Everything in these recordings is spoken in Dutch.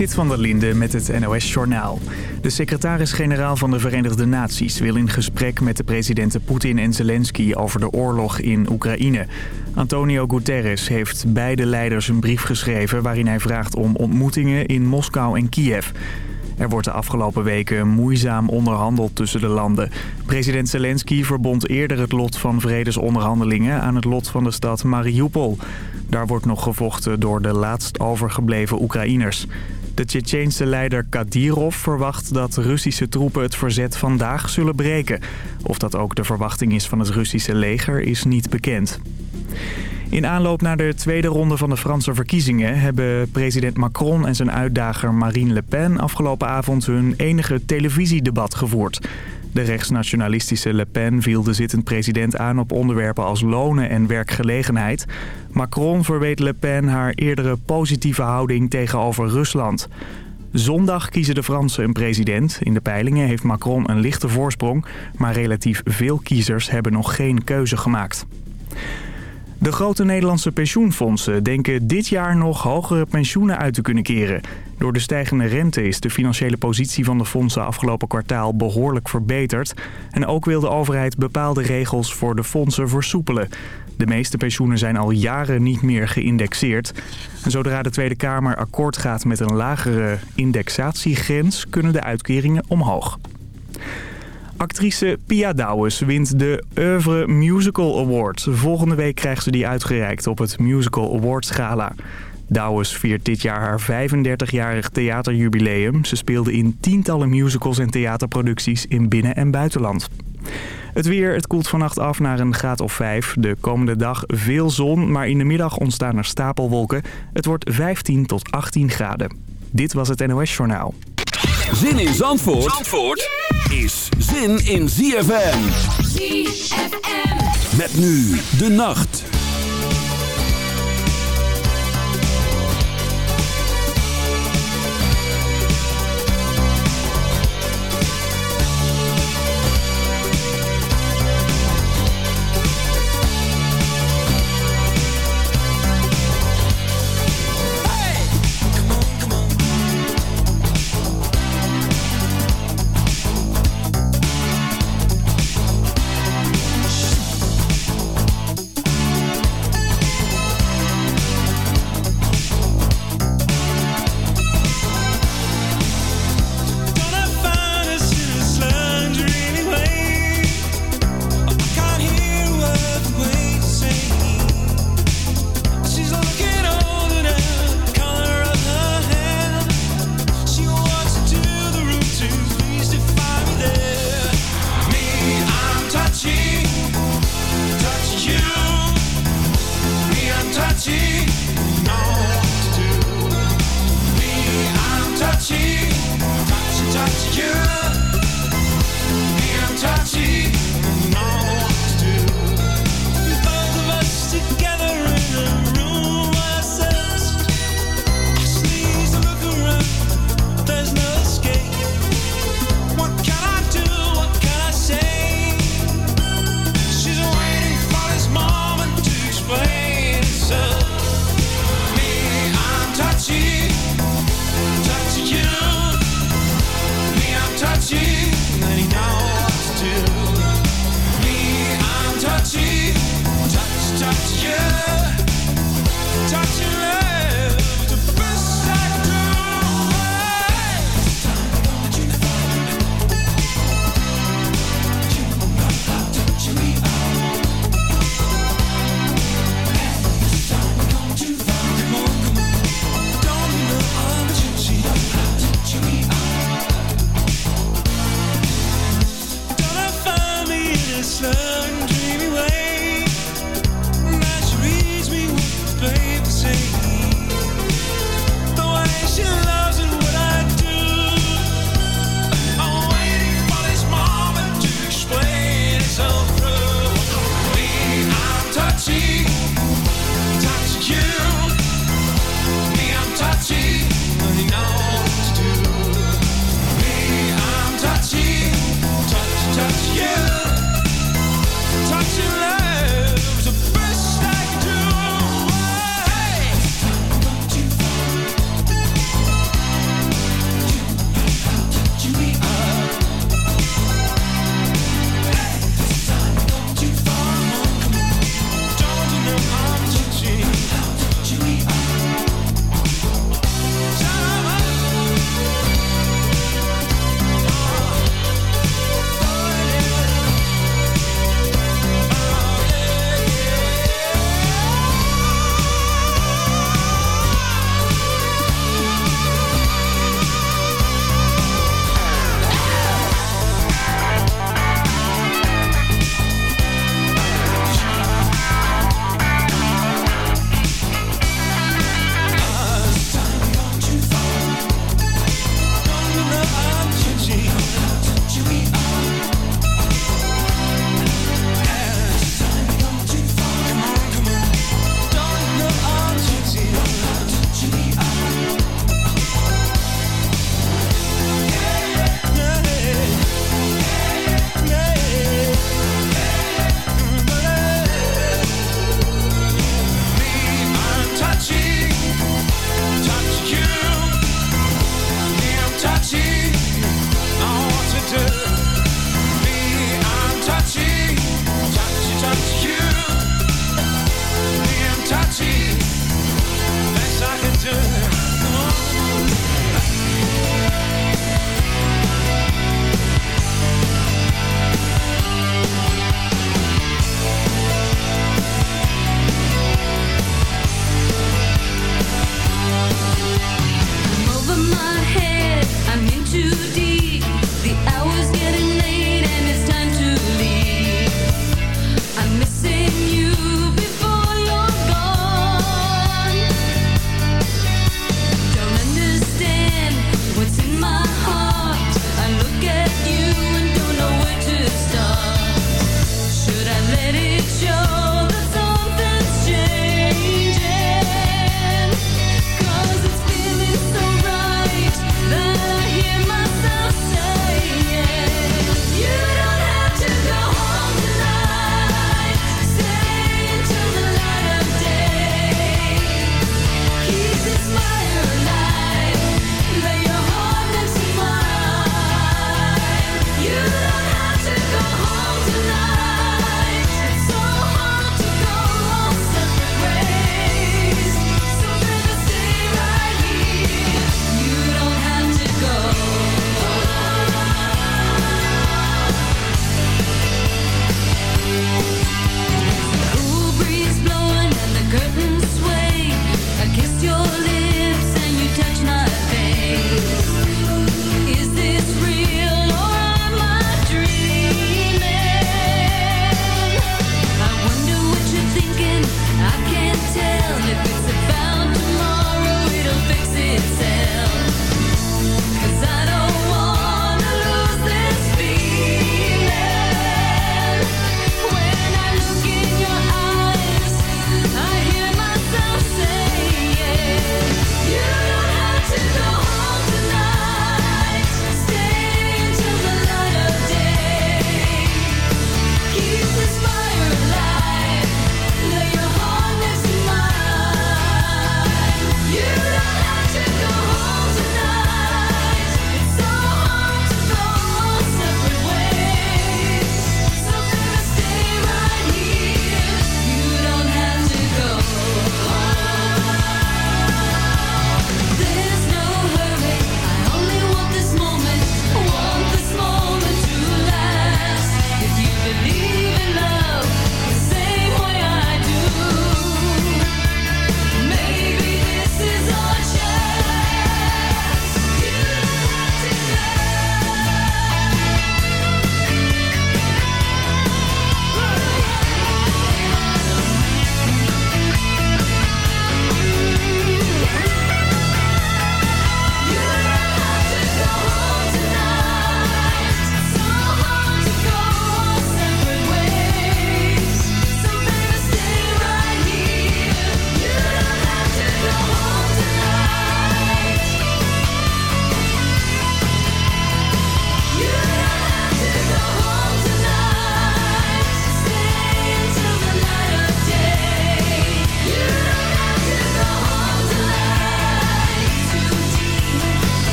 Sit van der Linde met het NOS-journaal. De secretaris-generaal van de Verenigde Naties wil in gesprek met de presidenten Poetin en Zelensky over de oorlog in Oekraïne. Antonio Guterres heeft beide leiders een brief geschreven waarin hij vraagt om ontmoetingen in Moskou en Kiev. Er wordt de afgelopen weken moeizaam onderhandeld tussen de landen. President Zelensky verbond eerder het lot van vredesonderhandelingen aan het lot van de stad Mariupol. Daar wordt nog gevochten door de laatst overgebleven Oekraïners. De Tsjetsjeense leider Kadyrov verwacht dat Russische troepen het verzet vandaag zullen breken. Of dat ook de verwachting is van het Russische leger is niet bekend. In aanloop naar de tweede ronde van de Franse verkiezingen... hebben president Macron en zijn uitdager Marine Le Pen afgelopen avond hun enige televisiedebat gevoerd. De rechtsnationalistische Le Pen viel de zittend president aan op onderwerpen als lonen en werkgelegenheid. Macron verweet Le Pen haar eerdere positieve houding tegenover Rusland. Zondag kiezen de Fransen een president. In de peilingen heeft Macron een lichte voorsprong, maar relatief veel kiezers hebben nog geen keuze gemaakt. De grote Nederlandse pensioenfondsen denken dit jaar nog hogere pensioenen uit te kunnen keren. Door de stijgende rente is de financiële positie van de fondsen afgelopen kwartaal behoorlijk verbeterd. En ook wil de overheid bepaalde regels voor de fondsen versoepelen. De meeste pensioenen zijn al jaren niet meer geïndexeerd. En zodra de Tweede Kamer akkoord gaat met een lagere indexatiegrens... kunnen de uitkeringen omhoog. Actrice Pia Douwes wint de Oeuvre Musical Award. Volgende week krijgt ze die uitgereikt op het Musical Awards Gala. Douwes viert dit jaar haar 35-jarig theaterjubileum. Ze speelde in tientallen musicals en theaterproducties in binnen- en buitenland. Het weer, het koelt vannacht af naar een graad of 5. De komende dag veel zon, maar in de middag ontstaan er stapelwolken. Het wordt 15 tot 18 graden. Dit was het NOS Journaal. Zin in Zandvoort, Zandvoort is zin in ZFM. ZFM. Met nu de nacht.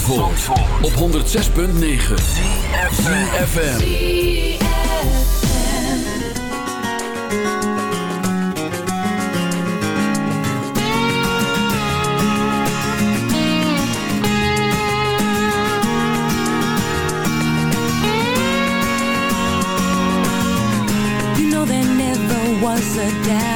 Zandvoort, Zandvoort. op 106.9 ZFM. You know there was a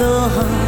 歌。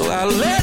So I let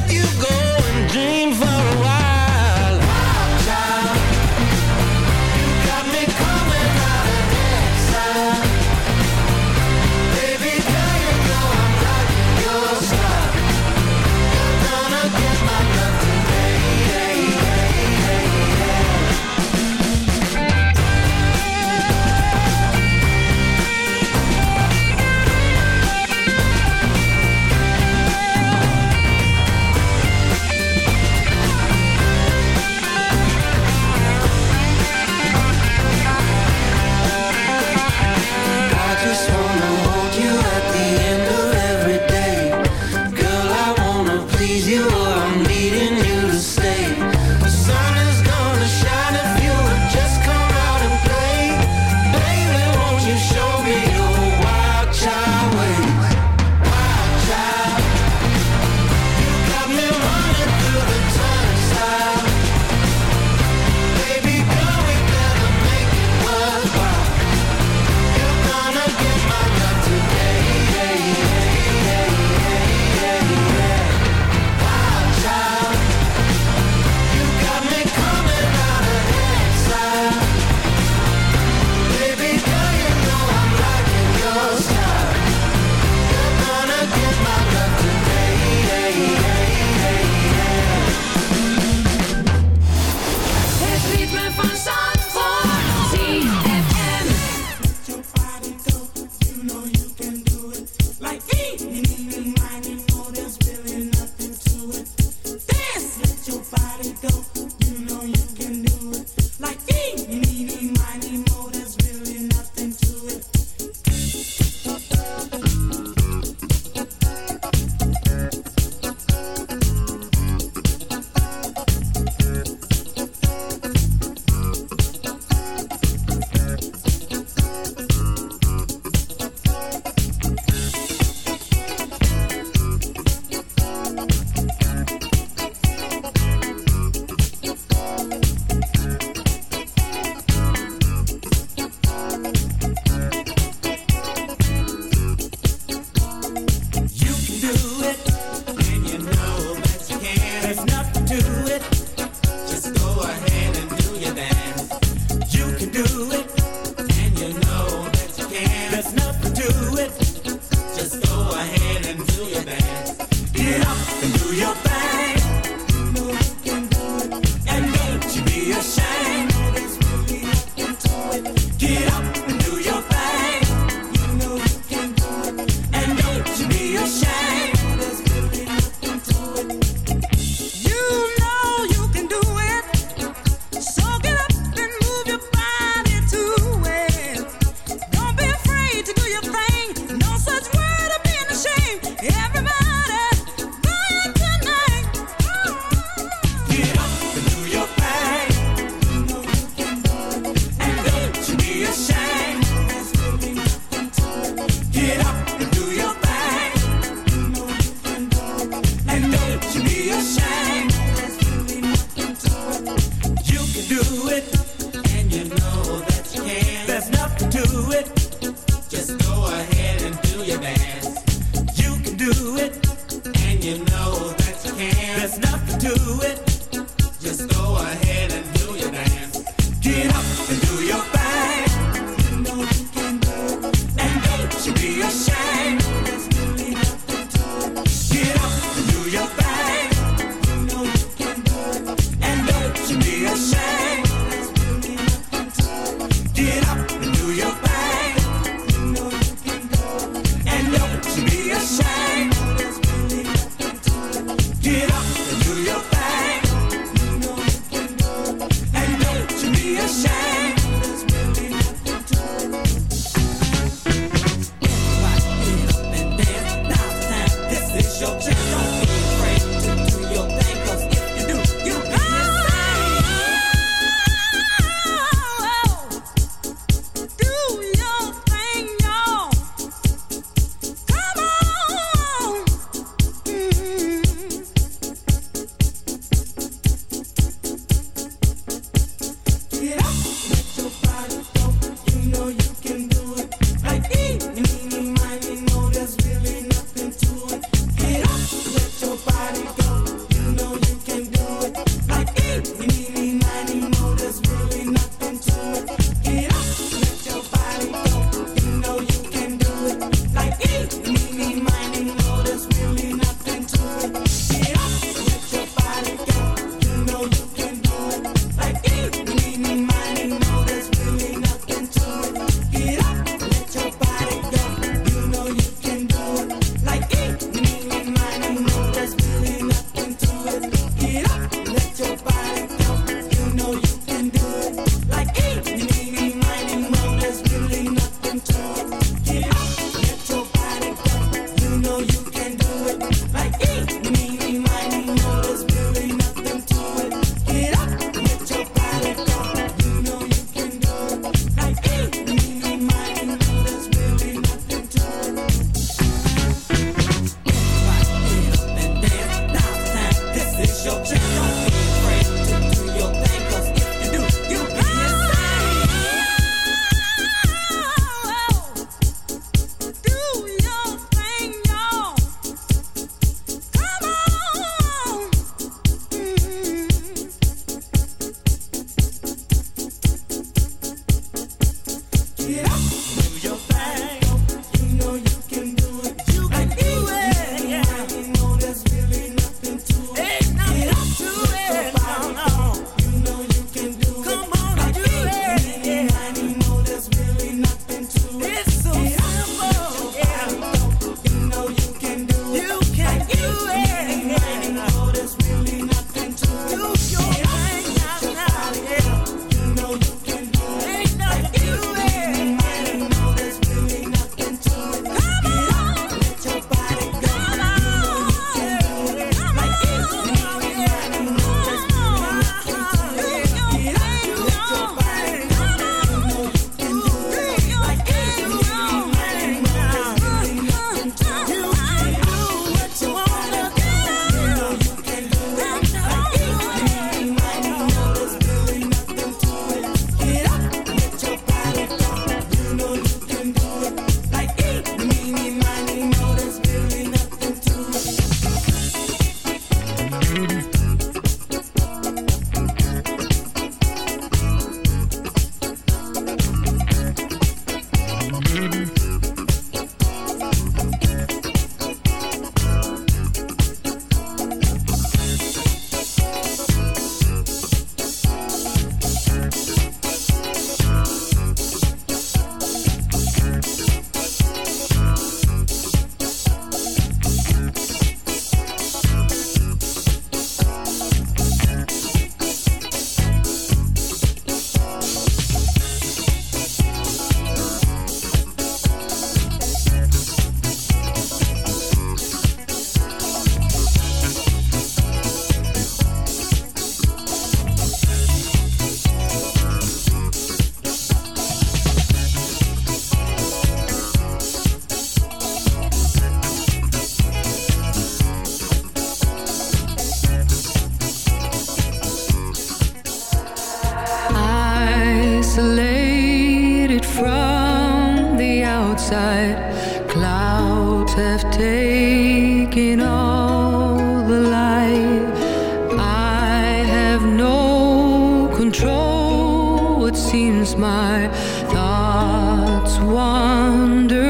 control, it seems my thoughts wander.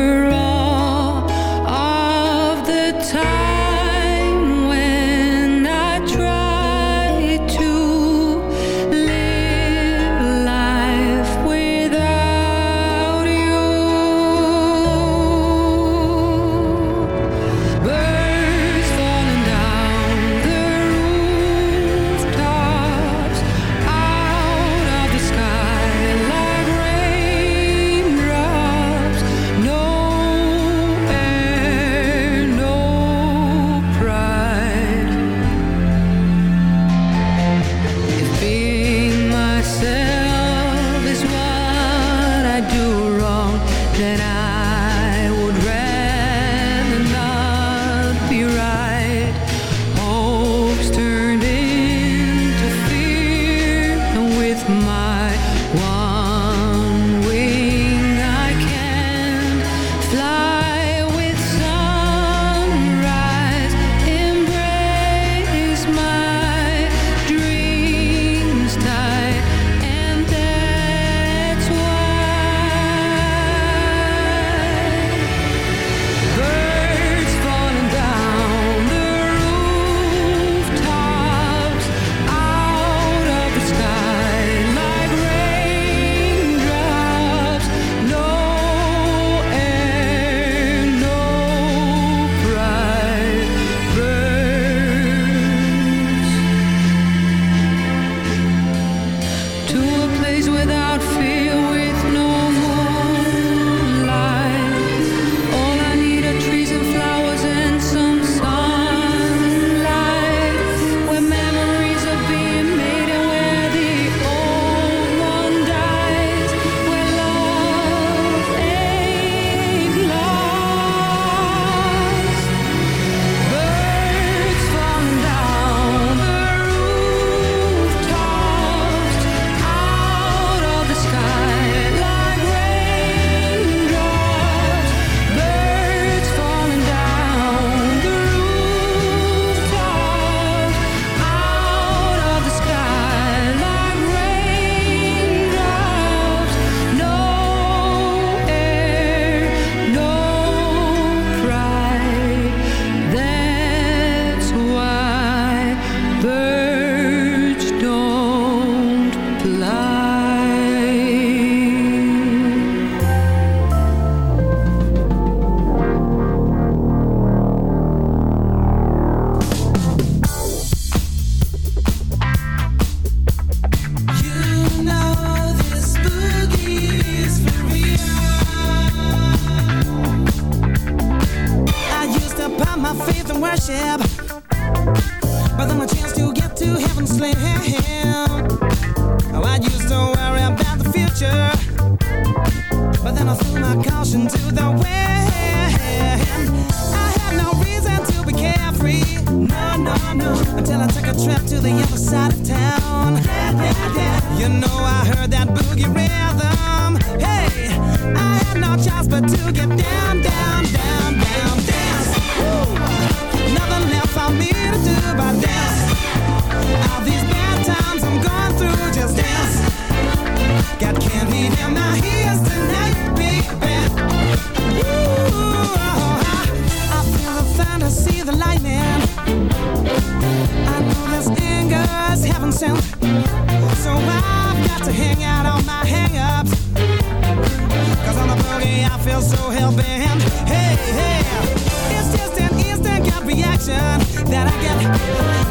feel so hell Hey, hey It's just an instant gut reaction That I get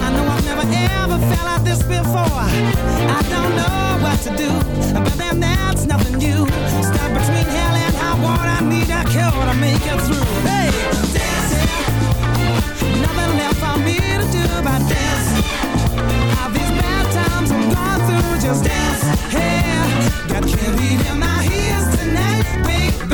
I know I've never ever felt like this before I don't know what to do But then that's nothing new Stuck between hell and high water I need a cure to make it through Hey, dancing Nothing left for me to do but dance All these bad times I'm going through Just dance, yeah Got carried in my ears tonight, baby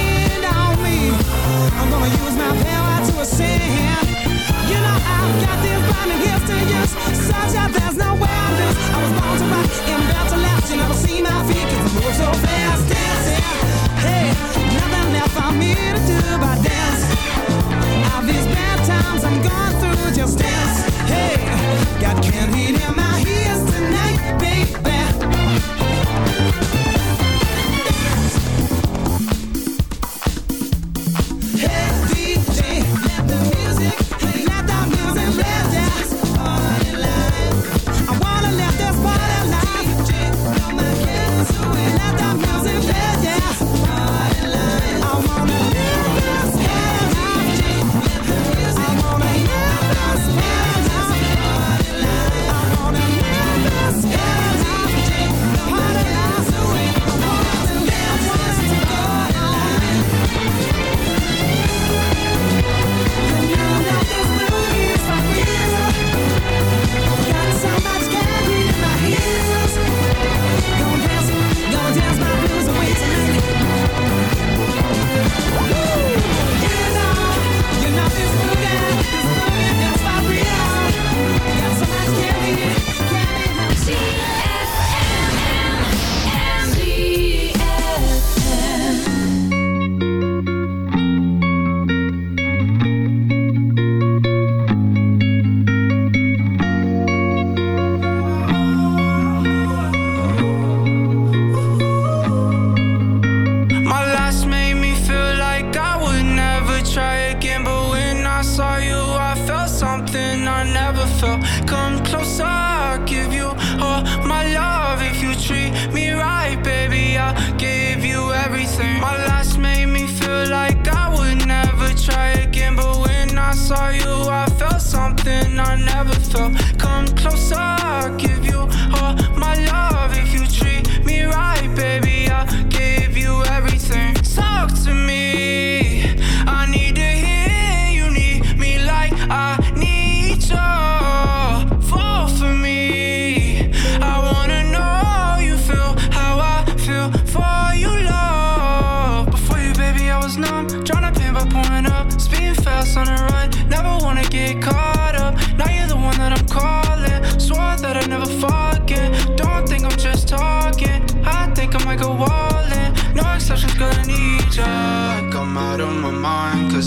me. I'm gonna use my power to ascend. You know I've got to use, there's no way I I was born to rock and to You never see my feet 'cause I move so fast, dancing. Hey, nothing left for me to do but dance. these bad times I'm going through, just dance. Hey, got candy in my ears tonight, baby.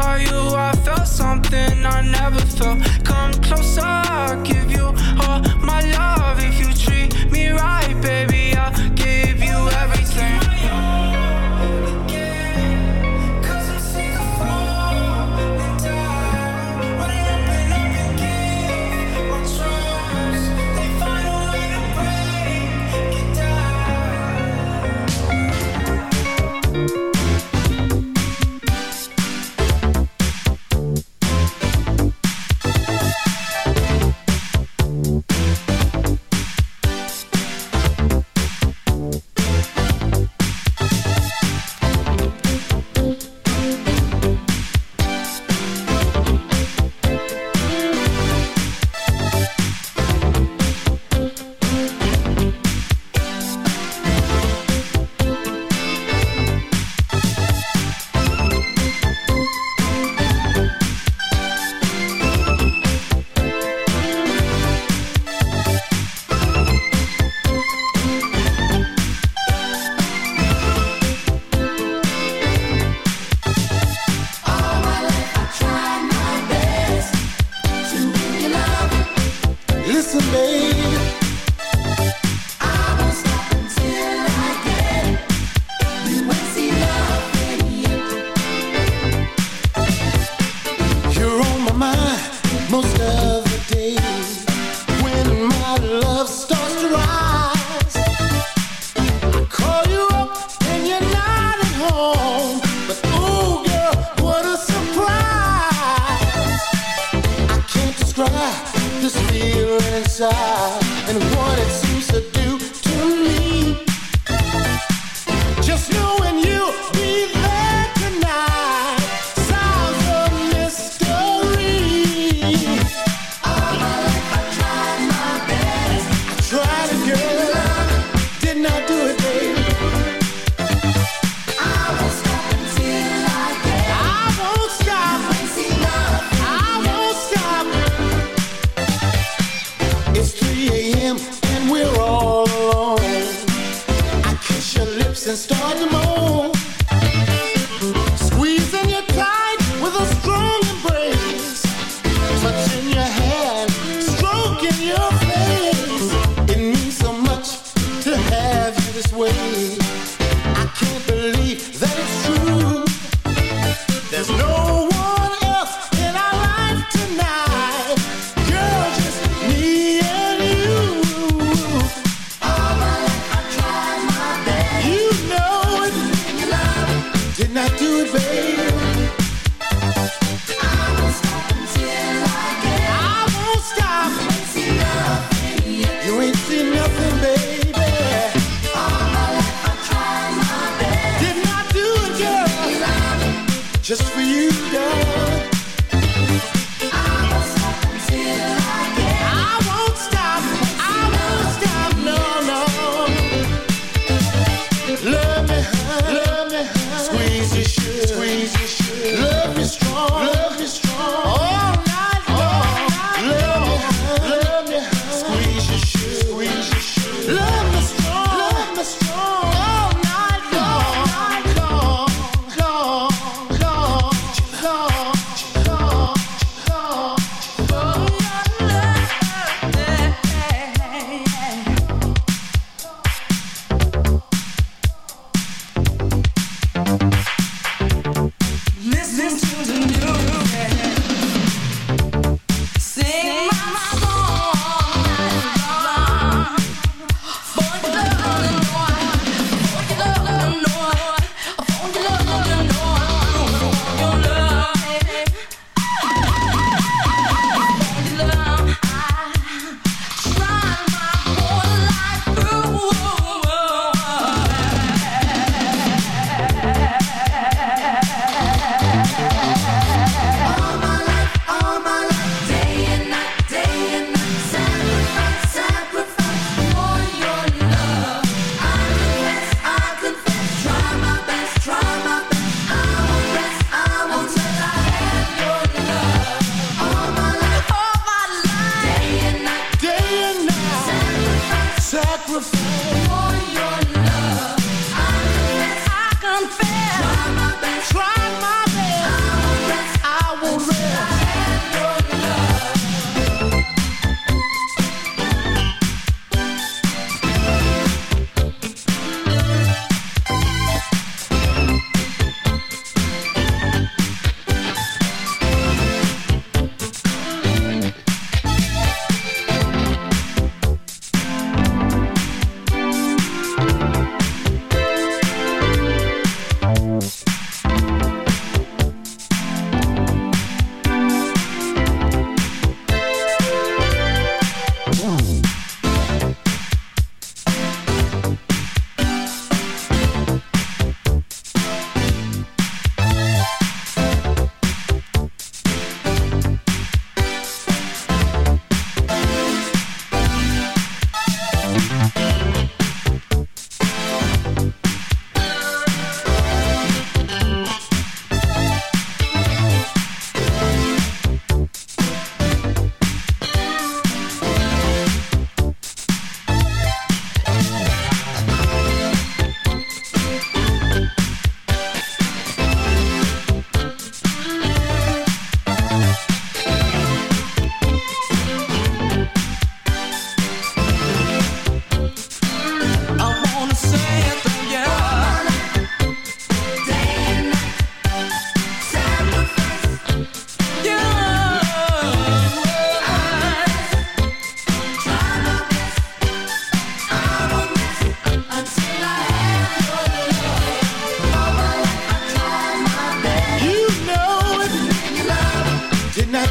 saw you, I felt something I never felt. Come closer, I'll give you all my love if you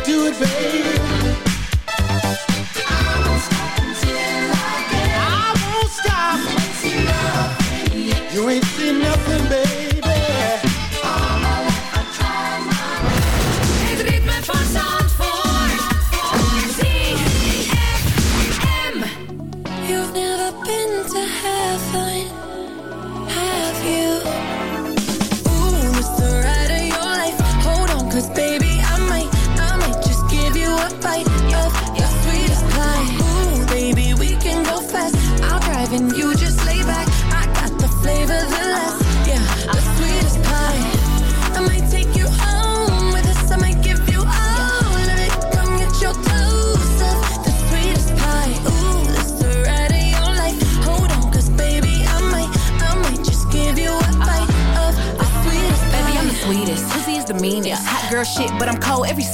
do it, baby.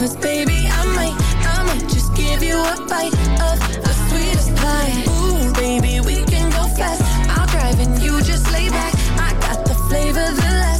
Cause baby, I might, I might just give you a bite of the sweetest pie. Ooh, baby, we can go fast. I'll drive and you just lay back. I got the flavor, the last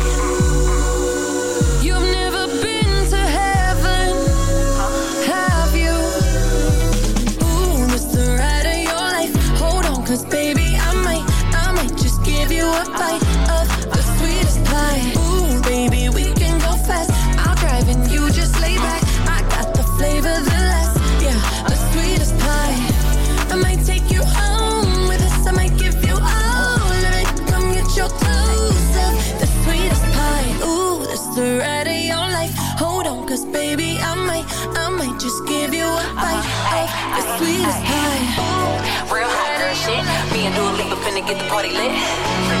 finna get the party lit.